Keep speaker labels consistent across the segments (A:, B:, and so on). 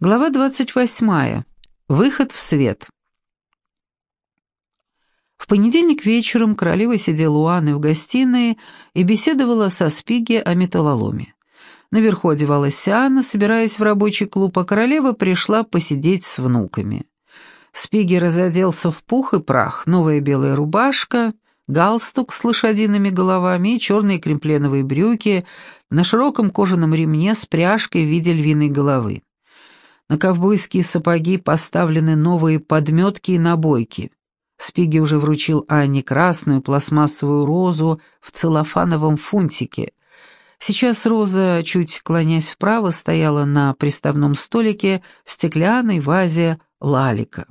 A: Глава 28. Выход в свет. В понедельник вечером королева сидела у Анны в гостиной и беседовала со Спиги о металлоломе. Наверху одевалась Анна, собираясь в рабочий клуб, а королева пришла посидеть с внуками. Спиги разоделся в пух и прах, новая белая рубашка, галстук с лошадиными головами и черные кремпленовые брюки на широком кожаном ремне с пряжкой в виде львиной головы. На ковбойские сапоги поставлены новые подметки и набойки. Спиги уже вручил Анне красную пластмассовую розу в целлофановом фунтике. Сейчас роза, чуть клонясь вправо, стояла на приставном столике в стеклянной вазе лалика.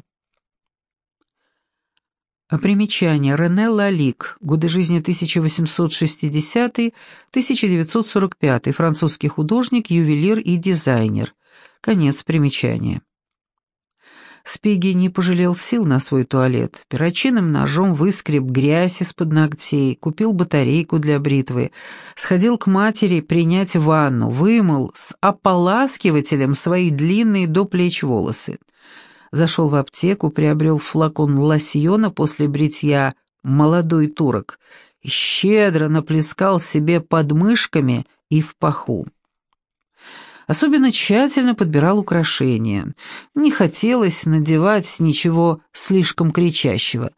A: Примечание. Рене Лалик. Годы жизни 1860-1945. Французский художник, ювелир и дизайнер. Конец примечания. Спиги не пожалел сил на свой туалет. Перочинным ножом выскреб грязь из-под ногтей, купил батарейку для бритвы, сходил к матери принять ванну, вымыл с ополаскивателем свои длинные до плеч волосы. Зашел в аптеку, приобрел флакон лосьона после бритья «Молодой турок» щедро наплескал себе под мышками и в паху. Особенно тщательно подбирал украшения. Не хотелось надевать ничего слишком кричащего.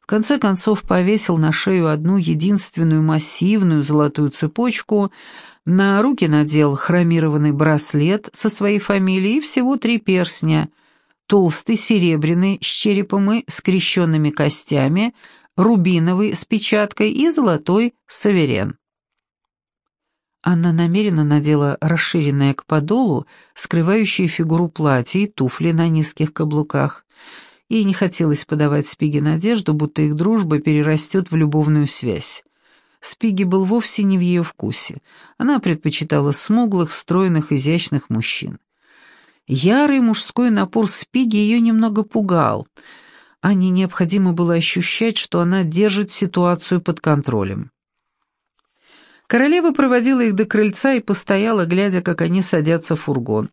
A: В конце концов повесил на шею одну единственную массивную золотую цепочку, на руки надел хромированный браслет со своей фамилией и всего три перстня. Толстый серебряный с черепом и скрещенными костями, рубиновый с печаткой и золотой саверен. Анна намеренно надела расширенное к подолу, скрывающее фигуру платье и туфли на низких каблуках. Ей не хотелось подавать Спиге надежду, будто их дружба перерастет в любовную связь. Спиги был вовсе не в ее вкусе. Она предпочитала смуглых, стройных, изящных мужчин. Ярый мужской напор Спиги ее немного пугал. Анне необходимо было ощущать, что она держит ситуацию под контролем. Королева проводила их до крыльца и постояла, глядя, как они садятся в фургон.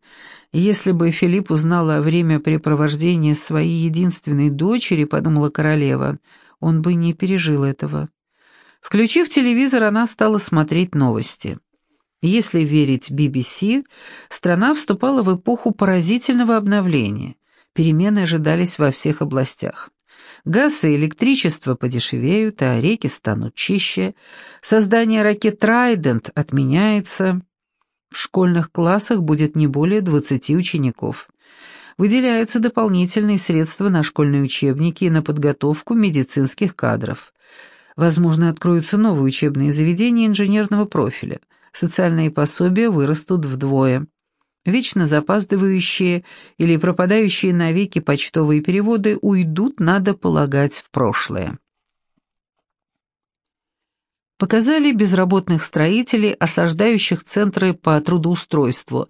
A: Если бы Филипп узнала о времяпрепровождении своей единственной дочери, подумала королева, он бы не пережил этого. Включив телевизор, она стала смотреть новости. Если верить BBC, страна вступала в эпоху поразительного обновления. Перемены ожидались во всех областях. Газ и электричество подешевеют, а реки станут чище. Создание ракет «Трайдент» отменяется. В школьных классах будет не более 20 учеников. Выделяются дополнительные средства на школьные учебники и на подготовку медицинских кадров. Возможно, откроются новые учебные заведения инженерного профиля. Социальные пособия вырастут вдвое. Вечно запаздывающие или пропадающие навеки почтовые переводы уйдут, надо полагать, в прошлое. Показали безработных строителей, осаждающих центры по трудоустройству,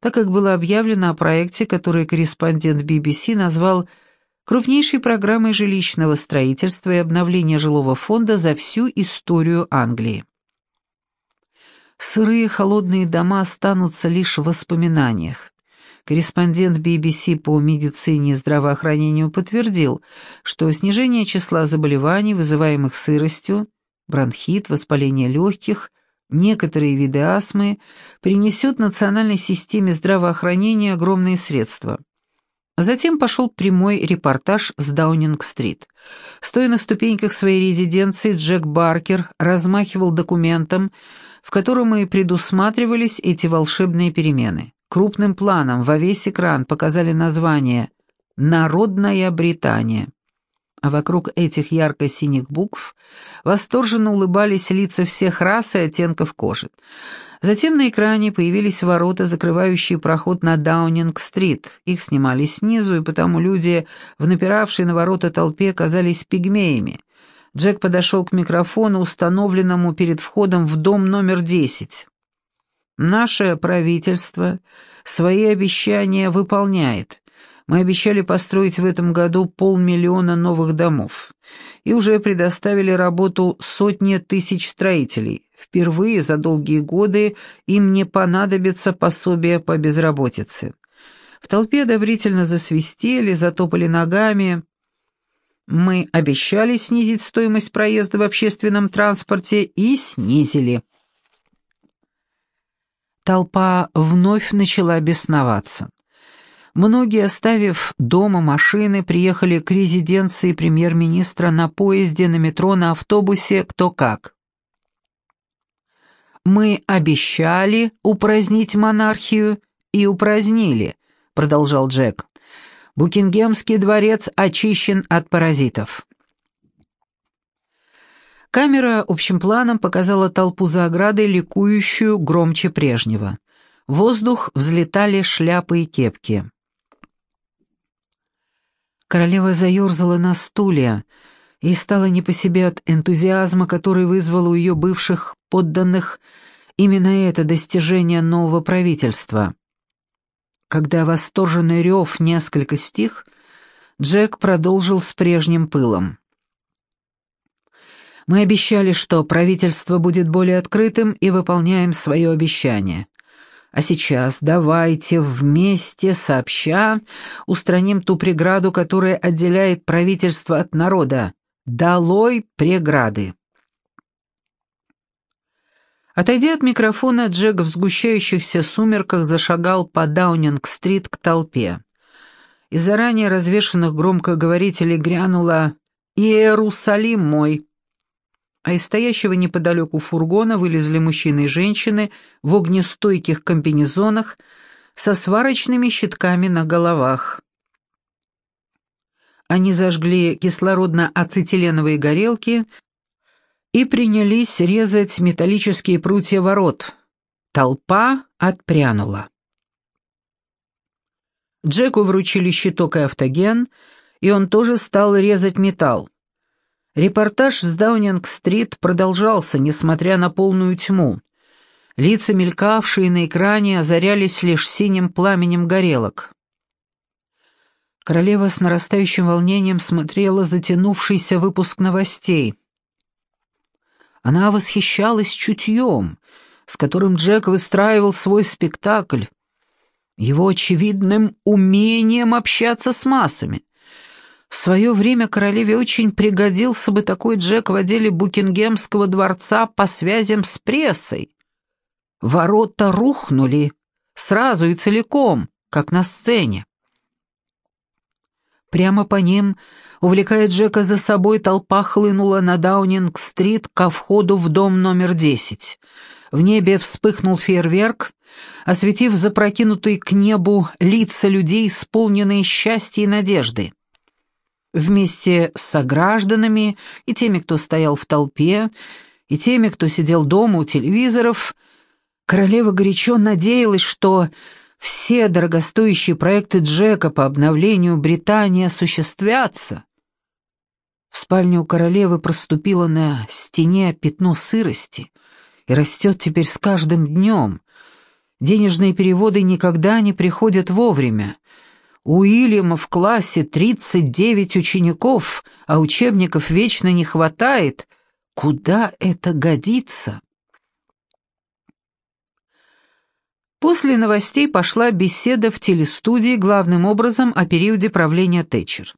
A: так как было объявлено о проекте, который корреспондент BBC назвал крупнейшей программой жилищного строительства и обновления жилого фонда за всю историю Англии. Сырые холодные дома останутся лишь в воспоминаниях. Корреспондент BBC по медицине и здравоохранению подтвердил, что снижение числа заболеваний, вызываемых сыростью, бронхит, воспаление легких, некоторые виды астмы, принесет национальной системе здравоохранения огромные средства. Затем пошел прямой репортаж с Даунинг-стрит. Стоя на ступеньках своей резиденции, Джек Баркер размахивал документом, в котором и предусматривались эти волшебные перемены. Крупным планом во весь экран показали название «Народная Британия». А вокруг этих ярко-синих букв восторженно улыбались лица всех рас и оттенков кожи. Затем на экране появились ворота, закрывающие проход на Даунинг-стрит. Их снимали снизу, и потому люди в напиравшей на ворота толпе казались пигмеями. Джек подошел к микрофону, установленному перед входом в дом номер 10. «Наше правительство свои обещания выполняет. Мы обещали построить в этом году полмиллиона новых домов и уже предоставили работу сотне тысяч строителей. Впервые за долгие годы им не понадобится пособие по безработице. В толпе одобрительно засвистели, затопали ногами. Мы обещали снизить стоимость проезда в общественном транспорте и снизили. Толпа вновь начала бесноваться. Многие, оставив дома машины, приехали к резиденции премьер-министра на поезде, на метро, на автобусе, кто как. «Мы обещали упразднить монархию и упразднили», — продолжал Джек. «Букингемский дворец очищен от паразитов». Камера общим планом показала толпу за оградой, ликующую громче прежнего. В воздух взлетали шляпы и кепки. Королева заерзала на стуле и стала не по себе от энтузиазма, который вызвал у ее бывших подданных именно это достижение нового правительства. Когда восторженный рев несколько стих, Джек продолжил с прежним пылом. «Мы обещали, что правительство будет более открытым, и выполняем свое обещание. А сейчас давайте вместе, сообща, устраним ту преграду, которая отделяет правительство от народа. Долой преграды!» Отойдя от микрофона, Джек в сгущающихся сумерках зашагал по Даунинг-стрит к толпе. Из заранее развешанных громкоговорителей грянуло «Иерусалим мой!» а из стоящего неподалеку фургона вылезли мужчины и женщины в огнестойких комбинезонах со сварочными щитками на головах. Они зажгли кислородно-ацетиленовые горелки и принялись резать металлические прутья ворот. Толпа отпрянула. Джеку вручили щиток и автоген, и он тоже стал резать металл. Репортаж с Даунинг-стрит продолжался, несмотря на полную тьму. Лица, мелькавшие на экране, озарялись лишь синим пламенем горелок. Королева с нарастающим волнением смотрела затянувшийся выпуск новостей. Она восхищалась чутьем, с которым Джек выстраивал свой спектакль, его очевидным умением общаться с массами. В свое время королеве очень пригодился бы такой Джек в отделе Букингемского дворца по связям с прессой. Ворота рухнули, сразу и целиком, как на сцене. Прямо по ним, увлекая Джека за собой, толпа хлынула на Даунинг-стрит ко входу в дом номер десять. В небе вспыхнул фейерверк, осветив запрокинутые к небу лица людей, исполненные счастья и надежды. Вместе с согражданами и теми, кто стоял в толпе, и теми, кто сидел дома у телевизоров, королева горячо надеялась, что все дорогостоящие проекты Джека по обновлению Британии осуществятся. В спальню королевы проступило на стене пятно сырости и растет теперь с каждым днем. Денежные переводы никогда не приходят вовремя. У Уильяма в классе 39 учеников, а учебников вечно не хватает. Куда это годится? После новостей пошла беседа в телестудии главным образом о периоде правления Тэтчер.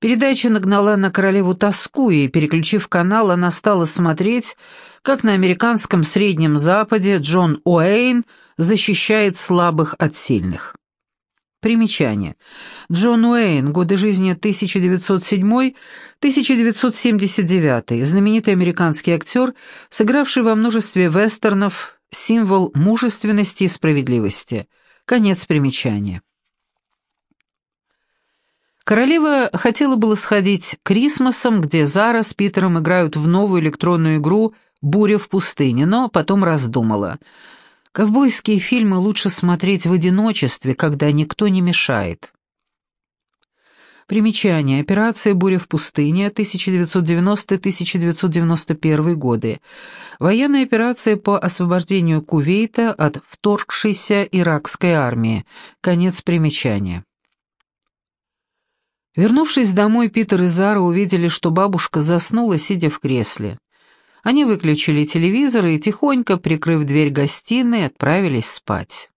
A: Передача нагнала на королеву тоску, и, переключив канал, она стала смотреть, как на американском Среднем Западе Джон Уэйн защищает слабых от сильных. Примечание. Джон Уэйн, годы жизни 1907-1979, знаменитый американский актер, сыгравший во множестве вестернов, символ мужественности и справедливости. Конец примечания. Королева хотела было сходить к Крисмосам, где Зара с Питером играют в новую электронную игру «Буря в пустыне», но потом раздумала – Ковбойские фильмы лучше смотреть в одиночестве, когда никто не мешает. Примечание. Операция «Буря в пустыне» 1990-1991 годы. Военная операция по освобождению Кувейта от вторгшейся иракской армии. Конец примечания. Вернувшись домой, Питер и Зара увидели, что бабушка заснула, сидя в кресле. Они выключили телевизор и, тихонько прикрыв дверь гостиной, отправились спать.